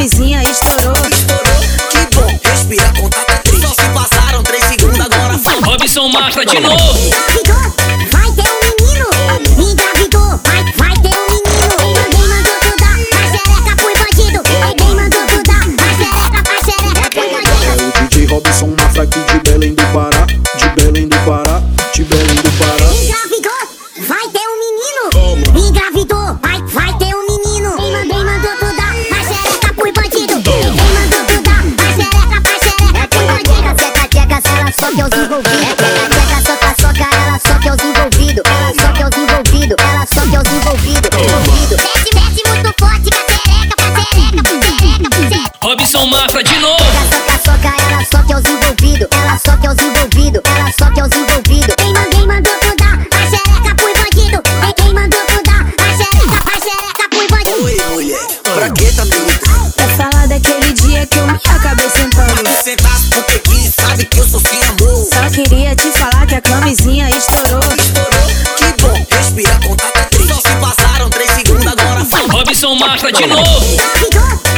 vizinha estourou. Que bom, respira, conta tá triste. Só se passaram três segundos, agora foi. Robson Marta de novo. Robson Mafra de novo.